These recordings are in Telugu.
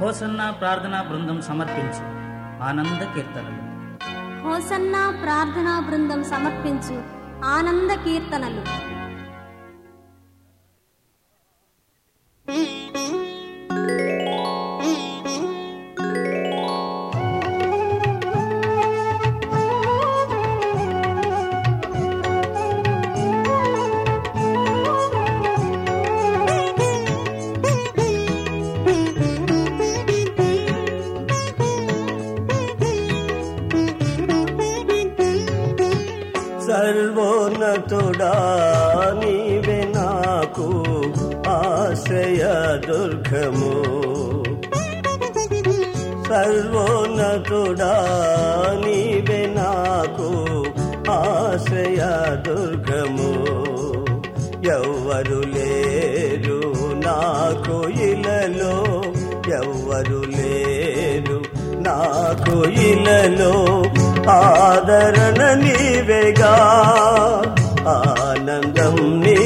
హోసన్న ప్రార్థనా బృందం సమర్పించు. ఆనంద కీర్తనలు. హోసన్న ప్రార్థనా బృందం సమర్పించు. ఆనంద కీర్తనలు. సర్వోన్నతుడా నీవే నాకు ఆశ్రయ దుర్గము. సర్వోన్నతుడా నీవే నాకు ఆశ్రయ దుర్గము. ఎవ్వరు లేరు నాకు ఇలలో ఎవ్వరు లేరు నాకు ఇలలో. ఆదరణ నీవేగా. ఆనందం నీ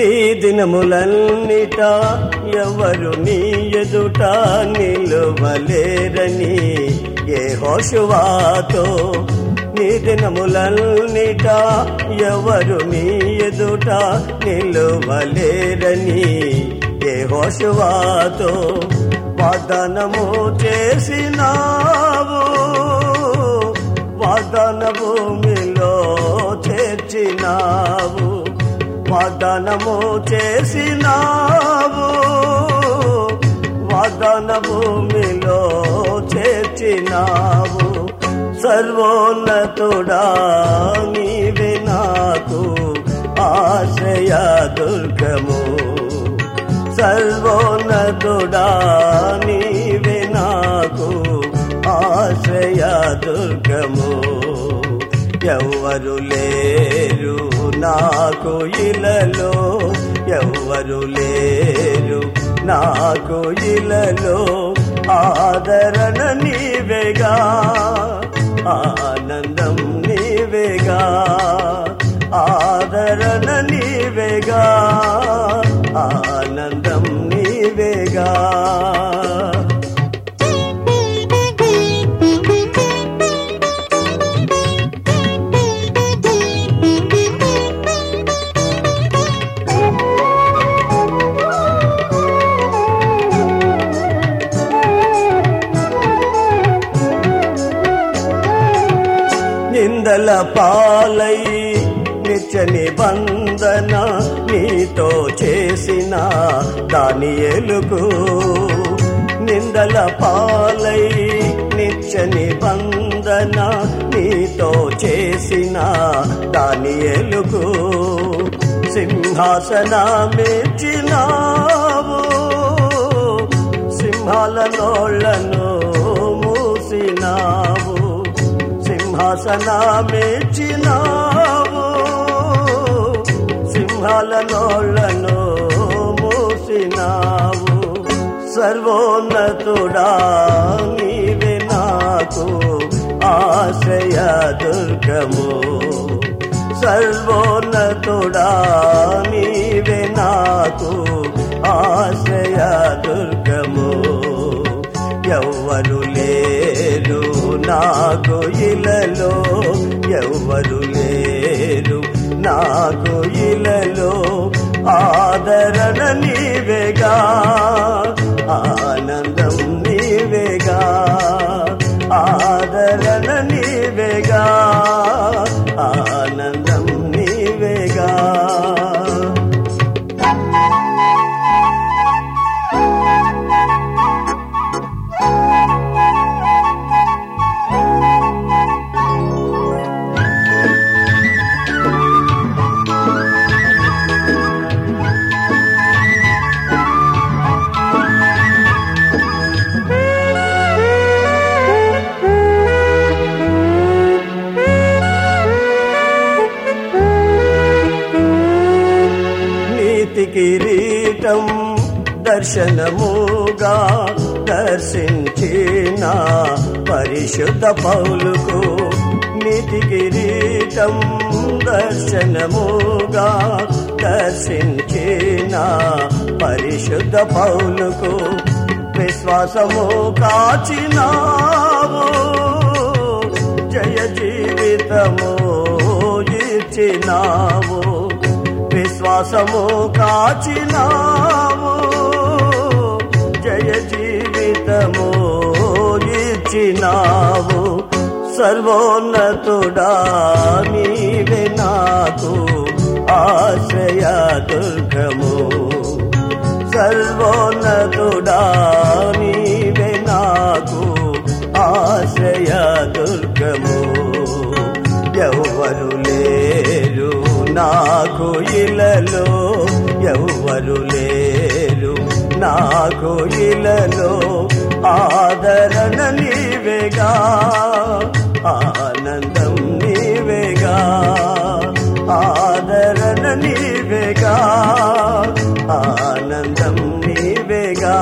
నీ దినములన్నిట ఎవరు నీ ఎదుట నిలువలేరని ఏ హోషువాతో నీ దినములన్నిట ఎవరు నీ ఎదుట నిలువలేరని ఏ హోషువాతో వాదనము చేసినావు. వాదన భూమిలో చేర్చినావు. వాగ్దానము చేసినావు. వాగ్దాన భూమిలో చేర్చినావు. సర్వోన్నతుడా నీవి నాకు ఆశ్రయ దుర్గము. సర్వోన్నతుడా నీ ఇలలో ఎవ్వరు లేరు. నాకు ఇలలో ఆదరణ నీవేగా ఆనందం నీవేగా ఆదరణ నీవేగా ఆ నిందల పాలై నిత్య నిబంధన నీతో చేసిన దాని ఎలుగు నిందల పాలై నిత్య నిబంధన నీతో చేసిన దాని ఎలుగు సింహాసనమిచ్చినావు సింహాల నోళ్ళను సింహాసనమిచ్చినావు సింహాల నోళ్ళను మూసినావు. సర్వోన్నతుడా నీవే నాకు ఆశయ దుర్గము. సర్వోన్నతుడా నీవే నాకు ఆశయ దుర్గము. ఎవ్వరు లేరు నాకు ఇలలో ఎవ్వరు లేరు. నాకు ఇలలో ఆదరణ నీవేగా. ఆన కిరీటం దర్శనముగా దర్శించిన పరిశుద్ధ పౌలుకు నీతి కిరీటం దర్శనముగా దర్శించిన పరిశుద్ధ పౌలుకు విశ్వాసము కాచినావు. జయ జీవితము ఇచ్చినావు విశ్వాసము కాచినావు. జయ జీవితము ఇచ్చినావు. సర్వోన్నతుడా నీవే నాకు ఆశ్రయ దుర్గము. సర్వోన్నతుడా నా కోయిలలో ఆదరణ నీవేగా ఆనందం నీవేగా ఆదరణ నీవేగా ఆనందం నీవేగా.